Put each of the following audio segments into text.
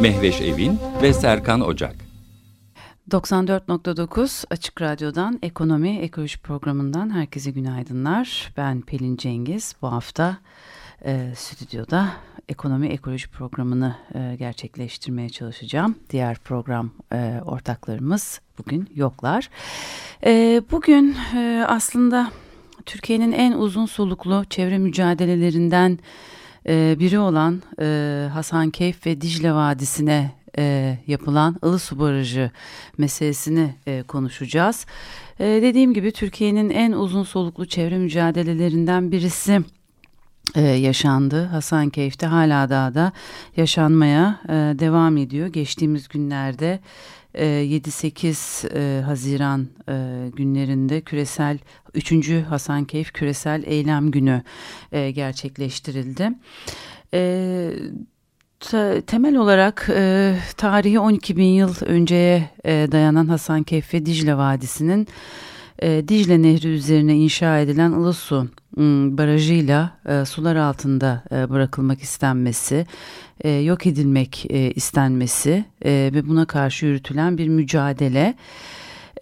Mehveş Evin ve Serkan Ocak. 94.9 Açık Radyo'dan Ekonomi Ekoloji Programı'ndan herkese günaydınlar. Ben Pelin Cengiz. Bu hafta e, stüdyoda Ekonomi Ekoloji Programı'nı e, gerçekleştirmeye çalışacağım. Diğer program e, ortaklarımız bugün yoklar. E, bugün e, aslında Türkiye'nin en uzun soluklu çevre mücadelelerinden e, biri olan e, Hasankeyf ve Dicle Vadisi'ne e, yapılan Ilısu Barajı meselesini e, konuşacağız. E, dediğim gibi Türkiye'nin en uzun soluklu çevre mücadelelerinden birisi e, yaşandı. Hasankeyf'te hala daha da yaşanmaya e, devam ediyor. Geçtiğimiz günlerde 7-8 e, Haziran e, günlerinde küresel 3. Hasankeyf Küresel Eylem Günü e, gerçekleştirildi. Temel olarak tarihi 12 bin yıl önceye dayanan Hasankeyf ve Dicle Vadisi'nin Dicle Nehri üzerine inşa edilen Ilısu barajıyla sular altında bırakılmak istenmesi e, yok edilmek e, istenmesi e, ve buna karşı yürütülen bir mücadele.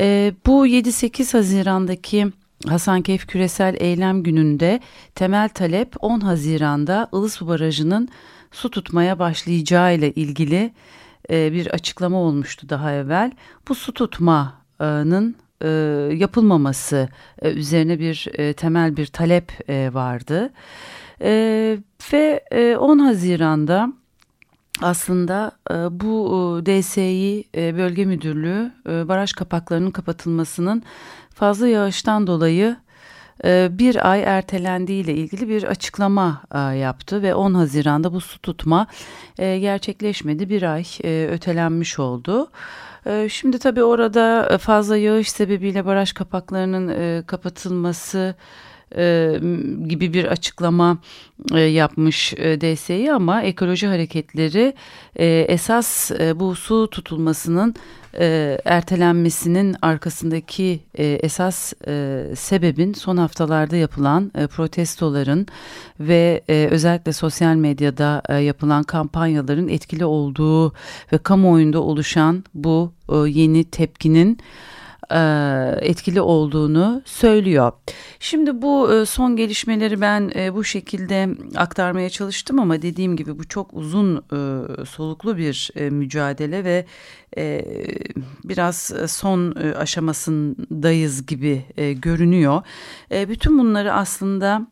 E, bu 7-8 Haziran'daki Hasankeyf Küresel Eylem Günü'nde temel talep 10 Haziran'da Ilısu Barajı'nın su tutmaya başlayacağı ile ilgili e, bir açıklama olmuştu daha evvel. Bu su tutmanın e, yapılmaması e, üzerine bir e, temel bir talep e, vardı. E, ve e, 10 Haziran'da aslında e, bu e, DSİ e, Bölge Müdürlüğü baraj kapaklarının kapatılmasının fazla yağıştan dolayı bir ay ertelendiği ile ilgili bir açıklama yaptı ve 10 Haziran'da bu su tutma gerçekleşmedi. Bir ay ötelenmiş oldu. Şimdi tabii orada fazla yağış sebebiyle baraj kapaklarının kapatılması e, gibi bir açıklama e, yapmış e, DSİ ama ekoloji hareketleri e, esas e, bu su tutulmasının e, ertelenmesinin arkasındaki e, esas e, sebebin son haftalarda yapılan e, protestoların ve e, özellikle sosyal medyada e, yapılan kampanyaların etkili olduğu ve kamuoyunda oluşan bu e, yeni tepkinin etkili olduğunu söylüyor. Şimdi bu e, son gelişmeleri ben e, bu şekilde aktarmaya çalıştım ama dediğim gibi bu çok uzun soluklu bir mücadele ve biraz son aşamasındayız gibi görünüyor. Bütün bunları aslında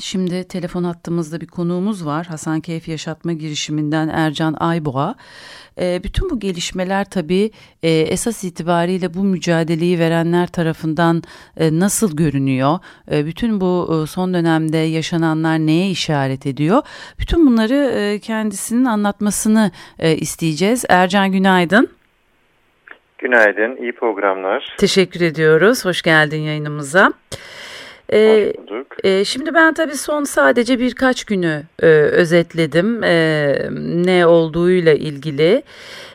Şimdi telefon hattımızda bir konuğumuz var. Hasankeyf Yaşatma girişiminden Ercan Ayboğa. E, bütün bu gelişmeler tabii e, esas itibariyle bu mücadeleyi verenler tarafından e, nasıl görünüyor? E, bütün bu e, son dönemde yaşananlar neye işaret ediyor? Bütün bunları e, kendisinin anlatmasını e, isteyeceğiz. Ercan günaydın. Günaydın, iyi programlar. Teşekkür ediyoruz. Hoş geldin yayınımıza. Ee, e, şimdi ben tabii son sadece birkaç günü e, özetledim e, ne olduğuyla ilgili.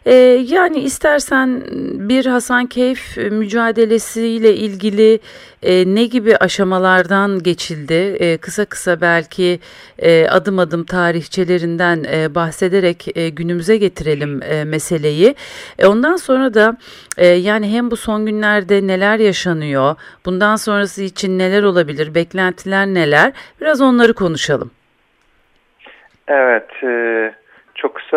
E, yani istersen bir Hasankeyf mücadelesiyle ilgili e, ne gibi aşamalardan geçildi? E, kısa kısa belki e, adım adım tarihçelerinden e, bahsederek e, günümüze getirelim e, meseleyi. E, ondan sonra da e, yani hem bu son günlerde neler yaşanıyor, bundan sonrası için neler olabilir, beklentiler neler? Biraz onları konuşalım. Evet, e,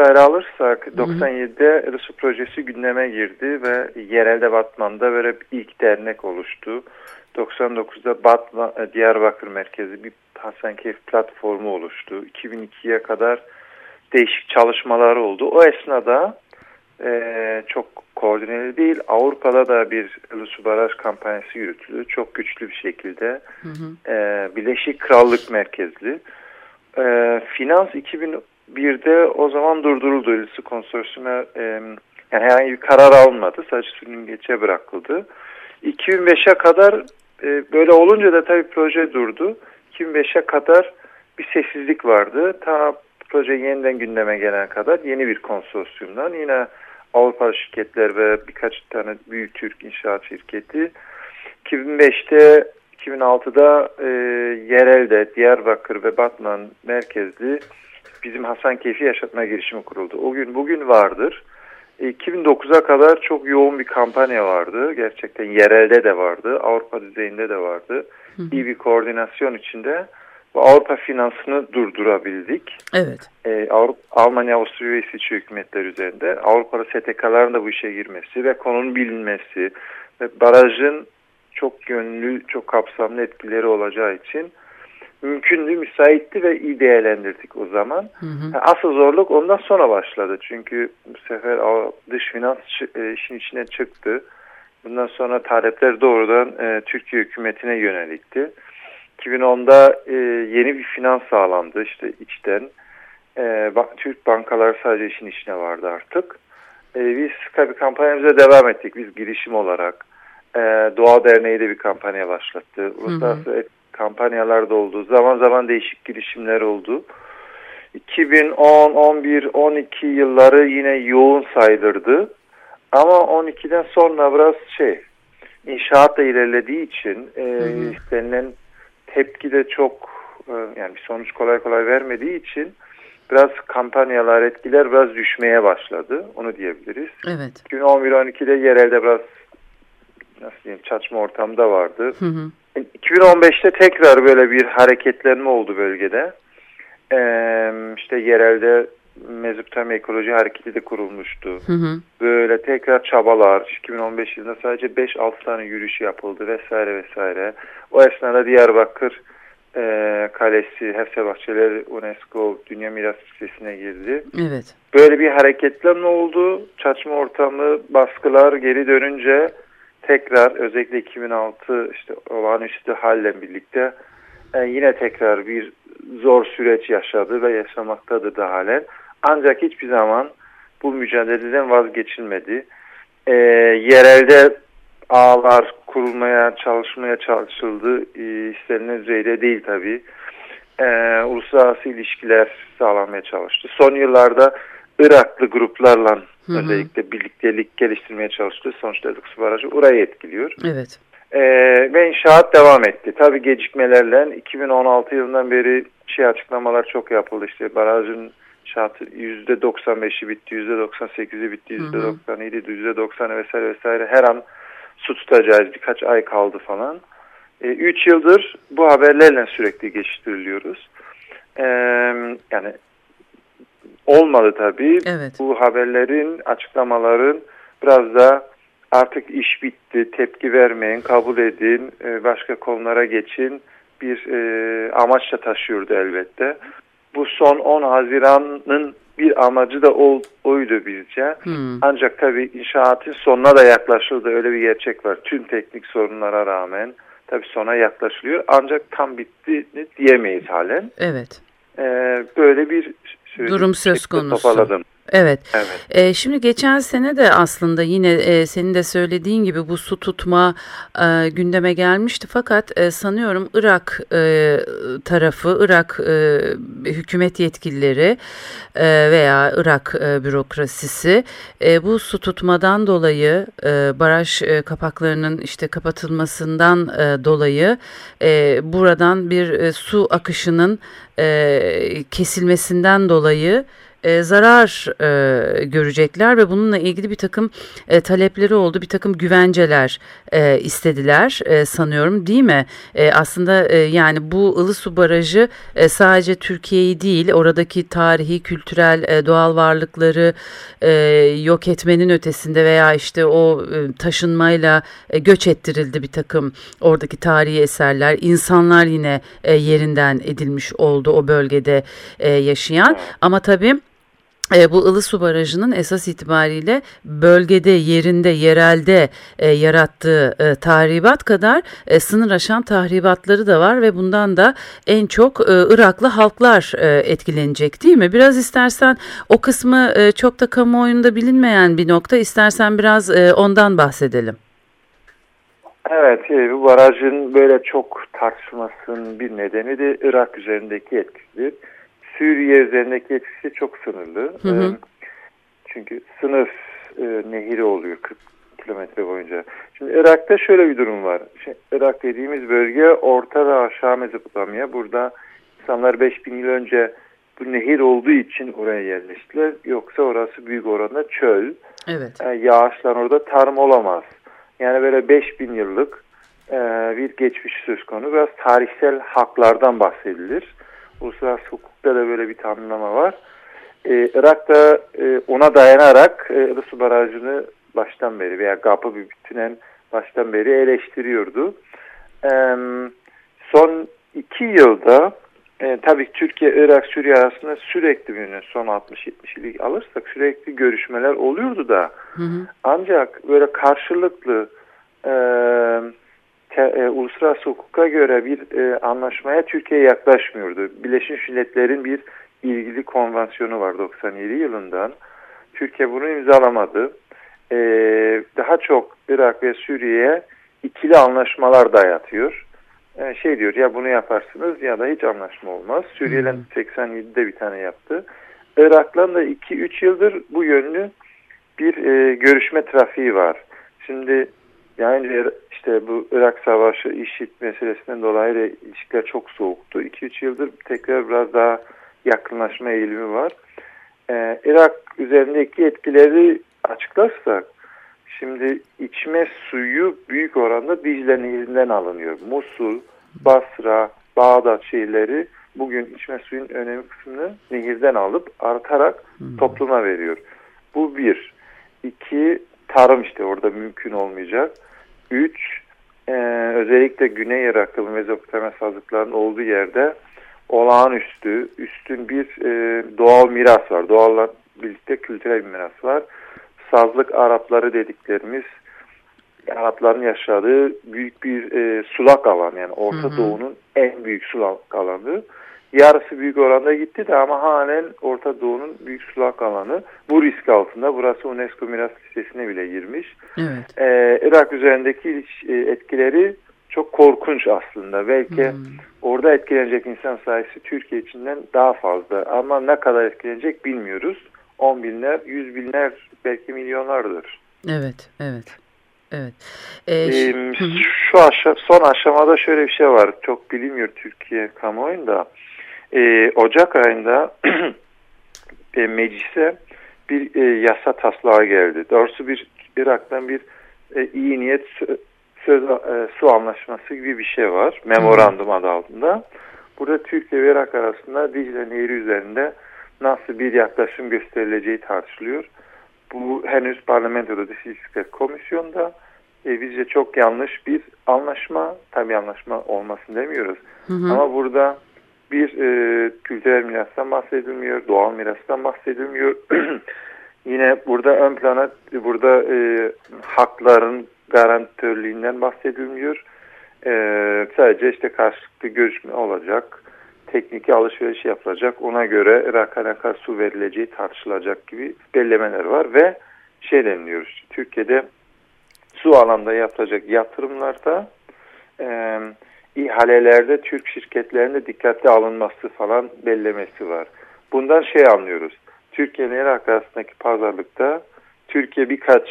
ele alırsak 97'de Ilısu projesi gündeme girdi ve yerelde Batman'da böyle ilk dernek oluştu. 99'da Batman, e, Diyarbakır merkezi bir Hasankeyf platformu oluştu. 2002'ye kadar değişik çalışmalar oldu. O esnada e, çok koordineli değil. Avrupa'da da bir Ilısu Baraj kampanyası yürütüldü. Çok güçlü bir şekilde. Hı hı. E, Birleşik Krallık merkezli. E, Finans 2001'de o zaman durduruldu Ilısu konsorsiyuma e, yani herhangi bir karar alınmadı. Sadece suyun geçe bırakıldı. 2005'e kadar e, böyle olunca da tabii proje durdu. 2005'e kadar bir sessizlik vardı. Ta proje yeniden gündeme gelene kadar yeni bir konsorsiyumdan yine Avrupa şirketler ve birkaç tane büyük Türk inşaat şirketi 2005'te 2006'da e, yerelde Diyarbakır ve Batman merkezli bizim Hasan Keyfi Yaşatma girişimi kuruldu. O gün bugün vardır. 2009'a kadar çok yoğun bir kampanya vardı. Gerçekten yerelde de vardı. Avrupa düzeyinde de vardı. Hı. İyi bir koordinasyon içinde bu Avrupa finansını durdurabildik. Evet. Ee, Avrupa, Almanya, Avusturya ve İsviçre hükümetler üzerinde Avrupa'da STK'ların da bu işe girmesi ve konunun bilinmesi ve barajın çok yönlü, çok kapsamlı etkileri olacağı için mümkündü, müsaitti ve iyi değerlendirdik o zaman. Hı hı. Asıl zorluk ondan sonra başladı. Çünkü bu sefer dış finans e, işin içine çıktı. Bundan sonra talepler doğrudan e, Türkiye hükümetine yönelikti. 2010'da e, yeni bir finans sağlandı işte içten. E, Türk bankalar sadece işin içine vardı artık. E, biz tabii kampanyamıza devam ettik. Biz girişim olarak. E, Doğa Derneği de bir kampanya başlattı. Uluslararası kampanyalar da oldu. Zaman zaman değişik girişimler oldu. 2010, 11, 12 yılları yine yoğun sayılırdı. Ama 12'den sonra biraz şey inşaat da ilerlediği için e, istenilen tepki de çok e, yani bir sonuç kolay kolay vermediği için biraz kampanyalar etkiler biraz düşmeye başladı. Onu diyebiliriz. Evet. 2011-12'de yerelde biraz nasıl diyeyim çatışma ortamda vardı. Hı hı. 2015'te tekrar böyle bir hareketlenme oldu bölgede. Ee, işte yerelde Mezopotamya Ekoloji Hareketi de kurulmuştu. Hı hı. Böyle tekrar çabalar. 2015 yılında sadece 5-6 tane yürüyüş yapıldı vesaire vesaire. O esnada Diyarbakır e, Kalesi, Hefse Bahçeleri UNESCO Dünya Miras Listesi'ne girdi. Evet. Böyle bir hareketlenme oldu. Çatışma ortamı, baskılar geri dönünce tekrar özellikle 2006 işte olağanüstü halle birlikte e, yine tekrar bir zor süreç yaşadı ve yaşamaktadır da halen. Ancak hiçbir zaman bu mücadeleden vazgeçilmedi. E, yerelde ağlar kurulmaya, çalışmaya çalışıldı. E, istenilen düzeyde değil tabii. E, uluslararası ilişkiler sağlanmaya çalıştı. Son yıllarda Iraklı gruplarla hı hı. özellikle birliktelik geliştirmeye çalıştı. Sonuçta Ilıksu Barajı orayı etkiliyor. Evet. Ee, ve inşaat devam etti. Tabii gecikmelerle 2016 yılından beri şey açıklamalar çok yapıldı. İşte barajın inşaatı %95'i bitti, %98'i bitti, %97'i, %90'ı vesaire vesaire. Her an su tutacağız. Birkaç ay kaldı falan. 3 ee, yıldır bu haberlerle sürekli geçiştiriliyoruz. Ee, yani olmadı tabii. Evet. Bu haberlerin, açıklamaların biraz da artık iş bitti, tepki vermeyin, kabul edin, e, başka konulara geçin bir e, amaçla taşıyordu elbette. Bu son 10 Haziran'ın bir amacı da ol, oydu bizce. Hmm. Ancak tabii inşaatın sonuna da yaklaşıldı. Öyle bir gerçek var. Tüm teknik sorunlara rağmen tabii sona yaklaşılıyor. Ancak tam bitti diyemeyiz halen. Evet. Ee, böyle bir durum söz konusu. Toparladım. Evet. evet. E, şimdi geçen sene de aslında yine e, senin de söylediğin gibi bu su tutma e, gündeme gelmişti. Fakat e, sanıyorum Irak e, tarafı, Irak e, hükümet yetkilileri e, veya Irak e, bürokrasisi e, bu su tutmadan dolayı e, baraj e, kapaklarının işte kapatılmasından e, dolayı e, buradan bir e, su akışının e, kesilmesinden dolayı e, zarar e, görecekler ve bununla ilgili bir takım e, talepleri oldu, bir takım güvenceler e, istediler e, sanıyorum değil mi? E, aslında e, yani bu Ilısu Barajı e, sadece Türkiye'yi değil oradaki tarihi, kültürel, e, doğal varlıkları e, yok etmenin ötesinde veya işte o e, taşınmayla e, göç ettirildi bir takım oradaki tarihi eserler. insanlar yine e, yerinden edilmiş oldu o bölgede e, yaşayan ama tabii e, bu Ilısu Barajı'nın esas itibariyle bölgede, yerinde, yerelde e, yarattığı e, tahribat kadar e, sınır aşan tahribatları da var ve bundan da en çok e, Iraklı halklar e, etkilenecek değil mi? Biraz istersen o kısmı e, çok da kamuoyunda bilinmeyen bir nokta, istersen biraz e, ondan bahsedelim. Evet, e, bu barajın böyle çok tartışmasının bir nedeni de Irak üzerindeki etkisidir. Suriye üzerindeki etkisi çok sınırlı. Hı hı. Çünkü sınır e, nehri oluyor 40 kilometre boyunca. Şimdi Irak'ta şöyle bir durum var. Şimdi Irak dediğimiz bölge Orta ve Aşağı Mezopotamya. Burada insanlar 5000 yıl önce bu nehir olduğu için oraya yerleştiler. Yoksa orası büyük oranda çöl. Evet. Yani yağışlar orada tarım olamaz. Yani böyle 5000 yıllık e, bir geçmiş söz konu. Biraz tarihsel haklardan bahsedilir. Uluslararası hukukta da böyle bir tanımlama var. Ee, Irak'ta e, ona dayanarak e, Ilısu Barajı'nı baştan beri veya Gap'ı bir bütünen baştan beri eleştiriyordu. E, son iki yılda e, tabii Türkiye, Irak, Suriye arasında sürekli bir son 60-70 yıllık alırsak sürekli görüşmeler oluyordu da hı hı. ancak böyle karşılıklı e, e, uluslararası hukuka göre bir e, anlaşmaya Türkiye yaklaşmıyordu. Birleşmiş Milletler'in bir ilgili konvansiyonu var 97 yılından. Türkiye bunu imzalamadı. E, daha çok Irak ve Suriye'ye ikili anlaşmalar dayatıyor. E, şey diyor ya bunu yaparsınız ya da hiç anlaşma olmaz. Suriye'den hmm. 87'de bir tane yaptı. Irak'la da 2-3 yıldır bu yönlü bir e, görüşme trafiği var. Şimdi yani işte bu Irak Savaşı, IŞİD meselesinden dolayı da ilişkiler çok soğuktu. 2-3 yıldır tekrar biraz daha yakınlaşma eğilimi var. Ee, Irak üzerindeki etkileri açıklarsak, şimdi içme suyu büyük oranda Dicle Nehri'nden alınıyor. Musul, Basra, Bağdat şehirleri bugün içme suyun önemli kısmını nehirden alıp artarak hmm. topluma veriyor. Bu bir. İki, tarım işte orada mümkün olmayacak. Üç, e, özellikle Güney Irak'ta bu Mezopotamya sazlıklarının olduğu yerde olağanüstü, üstün bir e, doğal miras var. Doğalla birlikte kültürel bir miras var. Sazlık Arapları dediklerimiz Arapların yaşadığı büyük bir e, sulak alan yani Orta Doğu'nun en büyük sulak alanı yarısı büyük oranda gitti de ama halen Orta Doğu'nun büyük sulak alanı bu risk altında. Burası UNESCO miras listesine bile girmiş. Evet. Ee, Irak üzerindeki e, etkileri çok korkunç aslında. Belki hmm. orada etkilenecek insan sayısı Türkiye içinden daha fazla. Ama ne kadar etkilenecek bilmiyoruz. On binler, yüz binler, belki milyonlardır. Evet, evet. Evet. Ee, ee, şu aşa son aşamada şöyle bir şey var. Çok bilinmiyor Türkiye kamuoyunda e, Ocak ayında e, meclise bir e, yasa taslağı geldi. Doğrusu bir Irak'tan bir e, iyi niyet söz e, su anlaşması gibi bir şey var. Memorandum adı altında. Burada Türkiye ve Irak arasında Dicle Nehri üzerinde nasıl bir yaklaşım gösterileceği tartışılıyor. Bu henüz parlamentoda Dışişleri Komisyonu'nda e, bizce çok yanlış bir anlaşma. Tabii anlaşma olmasın demiyoruz. Hı hı. Ama burada bir e, kültürel mirastan bahsedilmiyor, doğal mirastan bahsedilmiyor. Yine burada ön plana burada e, hakların garantörlüğünden bahsedilmiyor. E, sadece işte karşılıklı görüşme olacak, teknik alışveriş yapılacak, ona göre Irak'a ne kadar su verileceği tartışılacak gibi bellemeler var ve şey deniliyor, Türkiye'de su alanda yapılacak yatırımlarda e, ihalelerde Türk şirketlerinde dikkatli alınması falan bellemesi var. Bundan şey anlıyoruz. Türkiye ile Irak arasındaki pazarlıkta Türkiye birkaç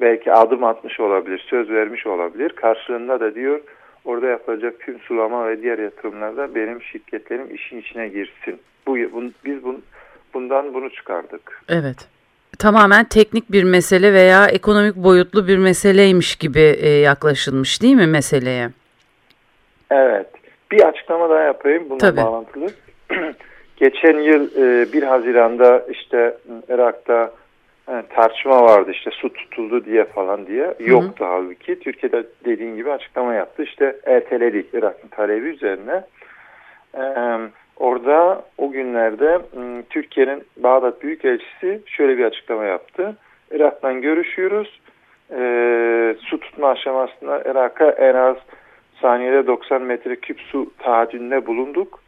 belki adım atmış olabilir, söz vermiş olabilir. Karşılığında da diyor orada yapılacak tüm sulama ve diğer yatırımlarda benim şirketlerim işin içine girsin. Bu, bun, biz bun, bundan bunu çıkardık. Evet. Tamamen teknik bir mesele veya ekonomik boyutlu bir meseleymiş gibi e, yaklaşılmış değil mi meseleye? Evet. Bir açıklama daha yapayım bununla Tabii. bağlantılı. Geçen yıl e, 1 Haziran'da işte Irak'ta e, tartışma vardı işte su tutuldu diye falan diye. Hı -hı. Yoktu halbuki. Türkiye'de dediğin gibi açıklama yaptı. İşte erteledik Irak'ın talebi üzerine. E, Orada o günlerde Türkiye'nin Bağdat Büyükelçisi şöyle bir açıklama yaptı. Irak'tan görüşüyoruz. E, su tutma aşamasında Irak'a en az saniyede 90 metreküp su taahhüdünde bulunduk.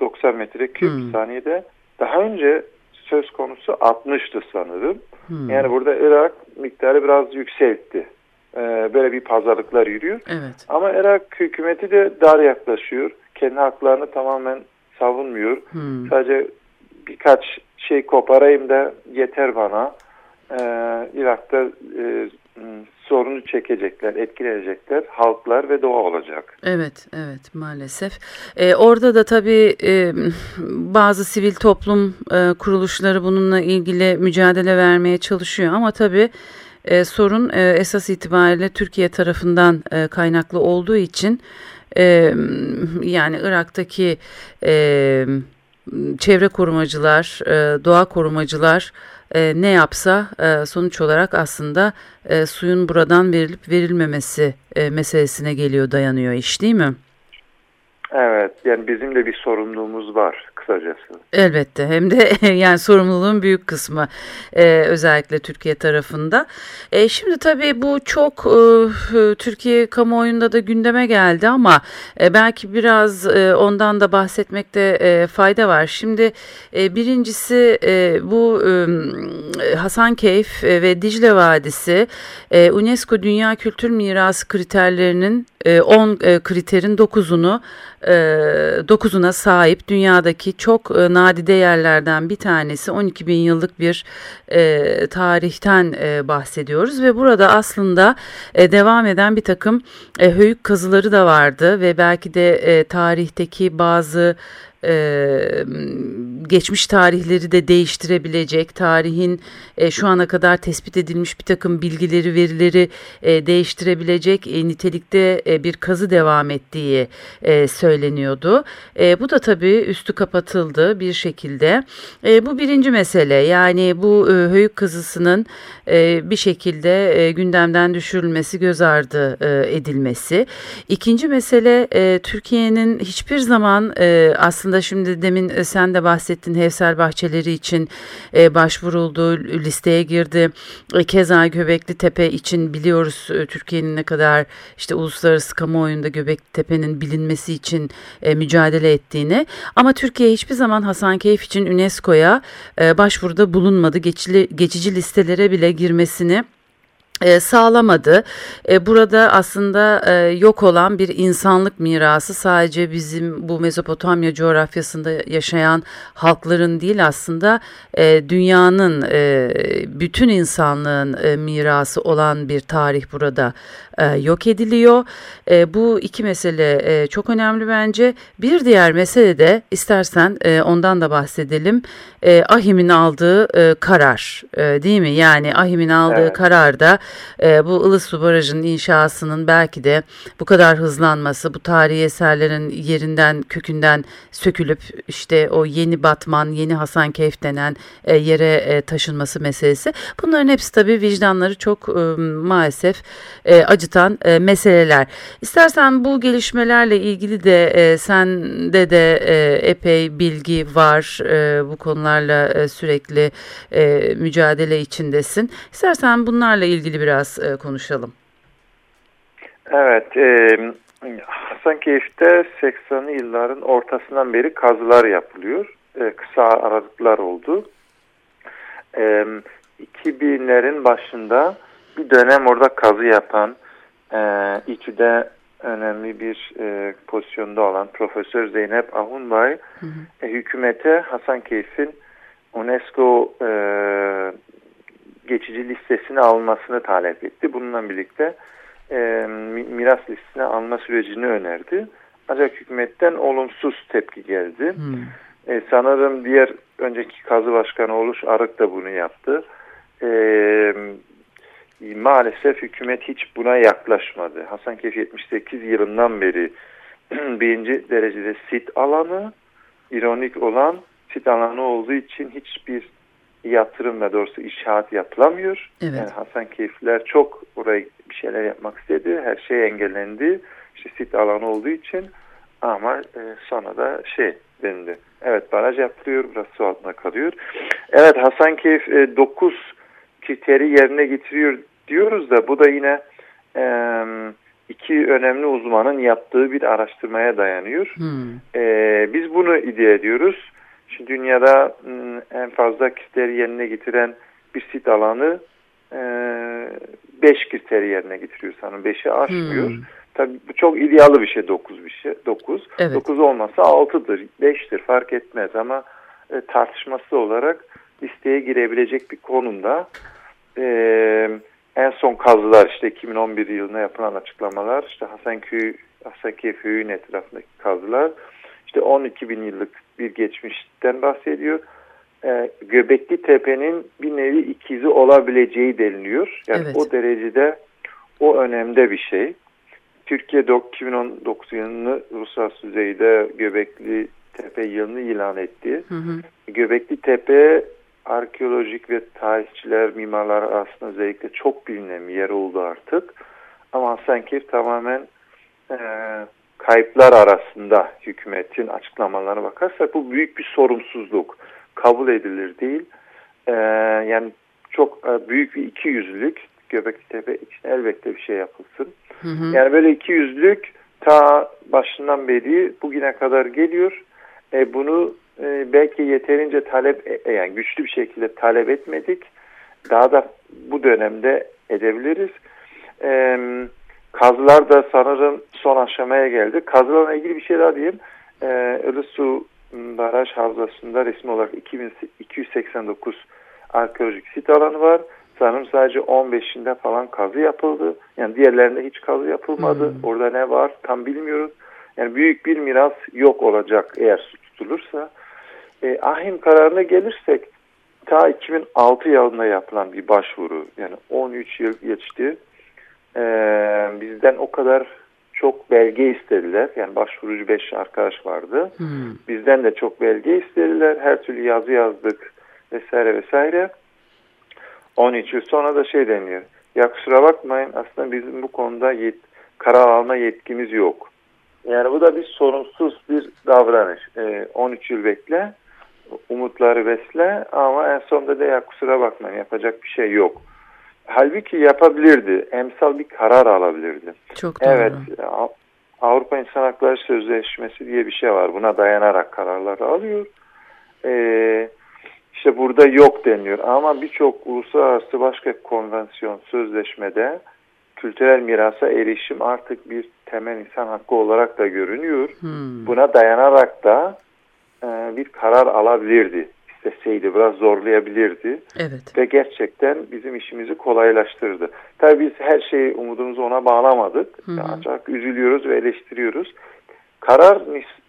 90 metreküp hmm. saniyede. Daha önce söz konusu 60'tı sanırım. Hmm. Yani burada Irak miktarı biraz yükseltti. Ee, böyle bir pazarlıklar yürüyor. Evet. Ama Irak hükümeti de dar yaklaşıyor. Kendi haklarını tamamen savunmuyor. Hmm. Sadece birkaç şey koparayım da yeter bana. Ee, Irak'ta e, sorunu çekecekler, etkileyecekler halklar ve doğa olacak. Evet, evet maalesef. Ee, orada da tabii e, bazı sivil toplum e, kuruluşları bununla ilgili mücadele vermeye çalışıyor ama tabii e, sorun e, esas itibariyle Türkiye tarafından e, kaynaklı olduğu için e, yani Irak'taki e, çevre korumacılar, e, doğa korumacılar e, ne yapsa e, sonuç olarak aslında e, suyun buradan verilip verilmemesi e, meselesine geliyor dayanıyor iş değil mi? Evet yani bizim de bir sorumluluğumuz var kısacası. Elbette hem de yani sorumluluğun büyük kısmı e, özellikle Türkiye tarafında. E, şimdi tabii bu çok e, Türkiye kamuoyunda da gündeme geldi ama e, belki biraz e, ondan da bahsetmekte e, fayda var. Şimdi e, birincisi e, bu e, Hasankeyf ve Dicle Vadisi e, UNESCO Dünya Kültür Mirası kriterlerinin 10 e, e, kriterin 9'unu 9'una e, sahip dünyadaki çok nadide yerlerden bir tanesi 12 bin yıllık bir tarihten bahsediyoruz. Ve burada aslında devam eden bir takım höyük kazıları da vardı. Ve belki de tarihteki bazı e, geçmiş tarihleri de değiştirebilecek, tarihin e, şu ana kadar tespit edilmiş bir takım bilgileri, verileri e, değiştirebilecek e, nitelikte e, bir kazı devam ettiği e, söyleniyordu. E, bu da tabii üstü kapatıldı bir şekilde. E, bu birinci mesele yani bu e, höyük kazısının e, bir şekilde e, gündemden düşürülmesi, göz ardı e, edilmesi. İkinci mesele e, Türkiye'nin hiçbir zaman e, aslında aslında şimdi demin e, sen de bahsettin Hevsel bahçeleri için e, başvuruldu, listeye girdi. E, keza Göbekli Tepe için biliyoruz e, Türkiye'nin ne kadar işte uluslararası kamuoyunda Göbekli Tepe'nin bilinmesi için e, mücadele ettiğini. Ama Türkiye hiçbir zaman Hasankeyf için UNESCO'ya e, başvuruda bulunmadı. Geçili, geçici listelere bile girmesini sağlamadı. E, burada aslında e, yok olan bir insanlık mirası sadece bizim bu Mezopotamya coğrafyasında yaşayan halkların değil aslında dünyanın bütün insanlığın mirası olan bir tarih burada yok ediliyor. Bu iki mesele çok önemli bence. Bir diğer mesele de istersen ondan da bahsedelim. Ahim'in aldığı karar değil mi? Yani Ahim'in aldığı evet. kararda e, bu Ilısu Barajı'nın inşasının belki de bu kadar hızlanması, bu tarihi eserlerin yerinden, kökünden sökülüp işte o yeni Batman, yeni Hasankeyf denen e, yere e, taşınması meselesi. Bunların hepsi tabii vicdanları çok e, maalesef e, acıtan e, meseleler. İstersen bu gelişmelerle ilgili de e, sende de e, epey bilgi var. E, bu konularla e, sürekli e, mücadele içindesin. İstersen bunlarla ilgili biraz e, konuşalım. Evet, e, Hasankeyf'te 80'li yılların ortasından beri kazılar yapılıyor. E, kısa aralıklar oldu. E, 2000'lerin başında bir dönem orada kazı yapan, e, İTÜ'de önemli bir e, pozisyonda olan Profesör Zeynep Ahunbay hı hı. E, hükümete Hasankeyf'in UNESCO e, geçici listesine alınmasını talep etti. Bununla birlikte e, miras listesine alma sürecini önerdi. Ancak hükümetten olumsuz tepki geldi. Hmm. E, sanırım diğer önceki kazı başkanı Oluş Arık da bunu yaptı. E, maalesef hükümet hiç buna yaklaşmadı. Hasankeyf 78 yılından beri birinci derecede sit alanı, ironik olan sit alanı olduğu için hiçbir yatırım ve doğrusu inşaat yapılamıyor. Evet. Yani Hasan Keyifler çok oraya bir şeyler yapmak istedi. Her şey engellendi. İşte sit alanı olduğu için ama e, sonra da şey kilitlendi. Evet baraj yapılıyor. Burası su altında kalıyor. Evet Hasankeyf 9 e, kriteri yerine getiriyor diyoruz da bu da yine e, iki önemli uzmanın yaptığı bir araştırmaya dayanıyor. Hmm. E, biz bunu iddia ediyoruz. Şimdi dünyada en fazla kriteri yerine getiren bir sit alanı 5 e, kriteri yerine getiriyor sanırım. 5'i aşmıyor. Hmm. Tabii bu çok idealı bir şey 9 bir şey. 9. Evet. 9 olmasa 6'dır, 5'tir fark etmez ama e, tartışması olarak listeye girebilecek bir konumda. E, en son kazılar işte 2011 yılında yapılan açıklamalar işte Hasanköy, Hasanköy köyün etrafındaki kazılar işte 12 bin yıllık bir geçmişten bahsediyor. E, Göbekli Tepe'nin bir nevi ikizi olabileceği deniliyor. Yani evet. o derecede o önemde bir şey. Türkiye 2019 yılını uluslararası düzeyde Göbekli Tepe yılını ilan etti. Hı hı. Göbekli Tepe arkeolojik ve tarihçiler, mimarlar arasında özellikle çok bilinen bir yer oldu artık. Ama Hasankeyf tamamen e, kayıplar arasında hükümetin açıklamalarına bakarsak bu büyük bir sorumsuzluk. Kabul edilir değil. E, yani çok e, büyük bir ikiyüzlülük. Göbekli Tepe için elbette bir şey yapılsın. Hı hı. Yani böyle ikiyüzlülük ta başından beri bugüne kadar geliyor. E, bunu e, belki yeterince talep e, e, yani güçlü bir şekilde talep etmedik. Daha da bu dönemde edebiliriz. E, kazılar da sanırım son aşamaya geldi. Kazılarla ilgili bir şey daha diyeyim. E, Ilısu Baraj Havzası'nda resmi olarak 2289 arkeolojik sit alanı var. Sanırım sadece 15'inde falan kazı yapıldı. Yani diğerlerinde hiç kazı yapılmadı. Hmm. Orada ne var tam bilmiyoruz. Yani büyük bir miras yok olacak eğer su tutulursa. E, ahim kararına gelirsek ta 2006 yılında yapılan bir başvuru yani 13 yıl geçti. E, bizden o kadar çok belge istediler. Yani başvurucu 5 arkadaş vardı. Hmm. Bizden de çok belge istediler. Her türlü yazı yazdık vesaire vesaire. 13 yıl sonra da şey deniyor. Ya kusura bakmayın aslında bizim bu konuda yet karar alma yetkimiz yok. Yani bu da bir sorumsuz bir davranış. E, 13 yıl bekle umutları besle ama en sonunda da ya kusura bakmayın yapacak bir şey yok. Halbuki yapabilirdi. Emsal bir karar alabilirdi. Çok doğru. Evet. Avrupa İnsan Hakları Sözleşmesi diye bir şey var. Buna dayanarak kararlar alıyor. Ee, işte burada yok deniyor. Ama birçok uluslararası başka konvansiyon sözleşmede kültürel mirasa erişim artık bir temel insan hakkı olarak da görünüyor. Hmm. Buna dayanarak da e, bir karar alabilirdi. İsteseydi biraz zorlayabilirdi. Evet. Ve gerçekten bizim işimizi kolaylaştırdı. Tabii biz her şeyi umudumuzu ona bağlamadık. Hı hı. Ancak üzülüyoruz ve eleştiriyoruz. Karar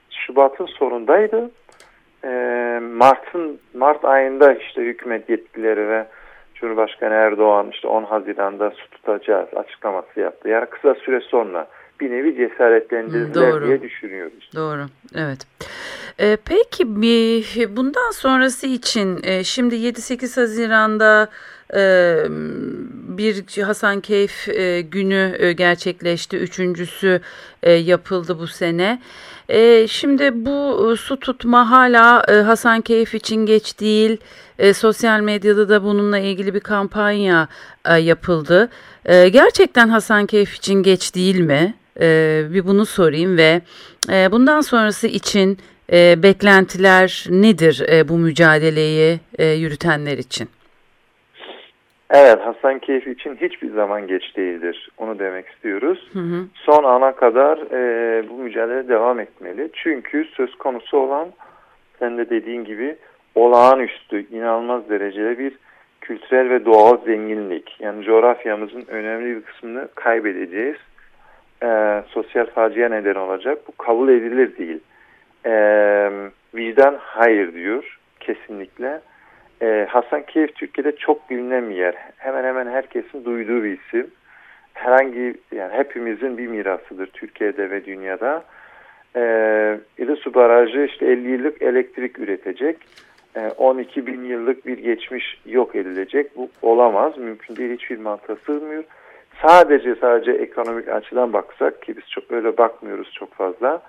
Şubat'ın sonundaydı. E, Mart'ın Mart ayında işte hükümet yetkileri ve Cumhurbaşkanı Erdoğan işte 10 Haziran'da su tutacağız açıklaması yaptı. Yani kısa süre sonra bir nevi cesaretlendirdiler Doğru. diye düşünüyoruz. Doğru, evet. Ee, peki bundan sonrası için e, şimdi 7-8 Haziran'da e, bir Hasankeyf e, günü e, gerçekleşti. Üçüncüsü e, yapıldı bu sene. E, şimdi bu e, su tutma hala e, Hasankeyf için geç değil. E, sosyal medyada da bununla ilgili bir kampanya e, yapıldı. E, gerçekten Hasankeyf için geç değil mi? E, bir bunu sorayım ve e, bundan sonrası için e, beklentiler nedir e, bu mücadeleyi e, yürütenler için? Evet Hasankeyf için hiçbir zaman geç değildir. Onu demek istiyoruz. Hı hı. Son ana kadar e, bu mücadele devam etmeli. Çünkü söz konusu olan sen de dediğin gibi olağanüstü, inanılmaz derecede bir kültürel ve doğal zenginlik. Yani coğrafyamızın önemli bir kısmını kaybedeceğiz. E, sosyal facia neden olacak. Bu kabul edilir değil. E, vicdan hayır diyor kesinlikle. E, Hasankeyf Türkiye'de çok bilinen bir yer. Hemen hemen herkesin duyduğu bir isim. Herhangi yani hepimizin bir mirasıdır Türkiye'de ve dünyada. E, İlisu Barajı işte 50 yıllık elektrik üretecek. 12 ee, bin yıllık bir geçmiş yok edilecek. Bu olamaz. Mümkün değil. Hiçbir mantığa sığmıyor. Sadece sadece ekonomik açıdan baksak ki biz çok öyle bakmıyoruz çok fazla.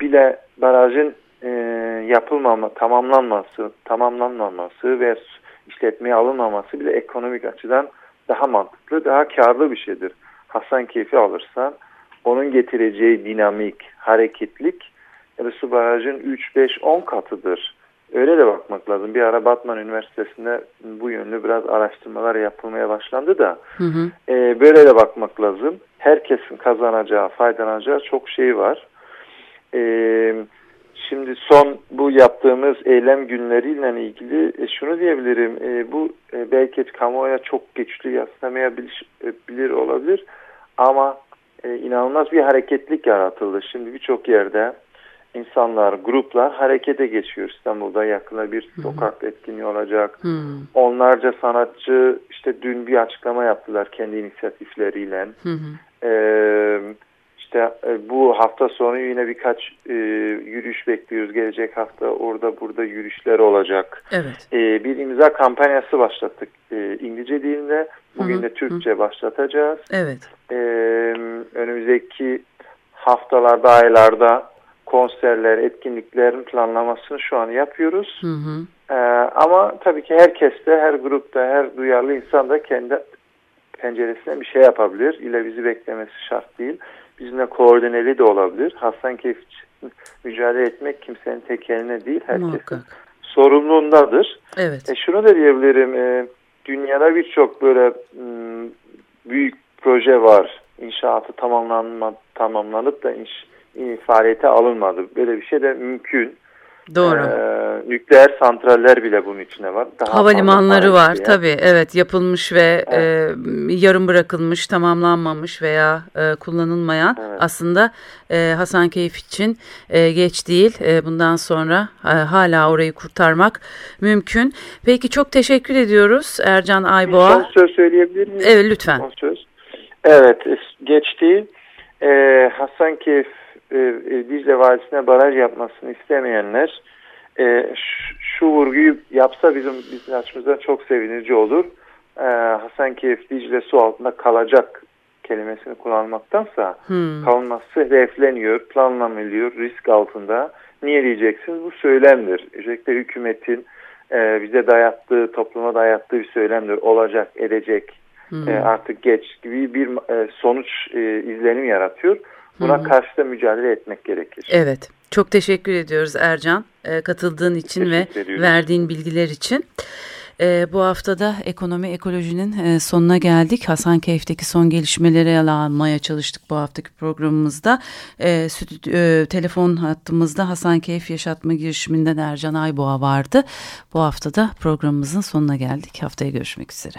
Bile barajın e, yapılmama, tamamlanması, tamamlanmaması ve işletmeye alınmaması bile ekonomik açıdan daha mantıklı, daha karlı bir şeydir. Hasan keyfi alırsan onun getireceği dinamik, hareketlik su barajın 3, 5, 10 katıdır. Öyle de bakmak lazım. Bir ara Batman Üniversitesi'nde bu yönlü biraz araştırmalar yapılmaya başlandı da hı hı. E, böyle de bakmak lazım. Herkesin kazanacağı, faydalanacağı çok şey var. E, şimdi son bu yaptığımız eylem günleriyle ilgili e, şunu diyebilirim. E, bu e, belki kamuoya çok güçlü yaslamayabilir olabilir ama e, inanılmaz bir hareketlik yaratıldı. Şimdi birçok yerde insanlar, gruplar harekete geçiyor. İstanbul'da yakında bir sokak etkinliği olacak. Hı. Onlarca sanatçı işte dün bir açıklama yaptılar kendi inisiyatifleriyle. Hı hı. Ee, işte e, bu hafta sonu yine birkaç e, yürüyüş bekliyoruz. Gelecek hafta orada burada yürüyüşler olacak. Evet. E, bir imza kampanyası başlattık e, İngilizce dilinde. Bugün hı hı. de Türkçe hı. başlatacağız. Evet. E, önümüzdeki haftalarda, aylarda konserler, etkinliklerin planlamasını şu an yapıyoruz. Hı hı. Ee, ama tabii ki herkes de, her grupta, her duyarlı insan da kendi penceresine bir şey yapabilir. İle bizi beklemesi şart değil. Bizimle koordineli de olabilir. Hasan Keyif mücadele etmek kimsenin tek eline değil. Herkesin Muhakkak. sorumluluğundadır. Evet. E, şunu da diyebilirim. E, dünyada birçok böyle m, büyük proje var. İnşaatı tamamlanma, tamamlanıp da inş, faaliyete alınmadı. Böyle bir şey de mümkün. Doğru. Ee, nükleer santraller bile bunun içine var. Daha Havalimanları var diye. tabii evet yapılmış ve evet. e, yarım bırakılmış tamamlanmamış veya e, kullanılmayan evet. aslında e, Hasankeyf için e, geç değil. E, bundan sonra e, hala orayı kurtarmak mümkün. Peki çok teşekkür ediyoruz Ercan Ayboğa. Bir son söz söyleyebilir miyim? Evet lütfen. Son söz. Evet geç değil. E, Hasankeyf e, e, Dicle Vadisi'ne baraj yapmasını istemeyenler e, şu vurguyu yapsa bizim bizim açımızdan çok sevinici olur. E, Hasankeyf Dicle su altında kalacak kelimesini kullanmaktansa hmm. kalması hedefleniyor, planlanılıyor, risk altında. Niye diyeceksiniz? Bu söylemdir. Özellikle hükümetin e, bize dayattığı, topluma dayattığı bir söylemdir. Olacak, edecek, hmm. e, artık geç gibi bir e, sonuç e, izlenim yaratıyor. Buna Hı -hı. karşı da mücadele etmek gerekir. Evet. Çok teşekkür ediyoruz Ercan e, katıldığın için ve ediyoruz. verdiğin bilgiler için. E, bu haftada ekonomi ekolojinin e, sonuna geldik. Hasankeyf'teki son gelişmeleri ele almaya çalıştık bu haftaki programımızda. E, stüdyo, e, telefon hattımızda Hasankeyf Yaşatma girişiminden Ercan Ayboğa vardı. Bu haftada programımızın sonuna geldik. Haftaya görüşmek üzere.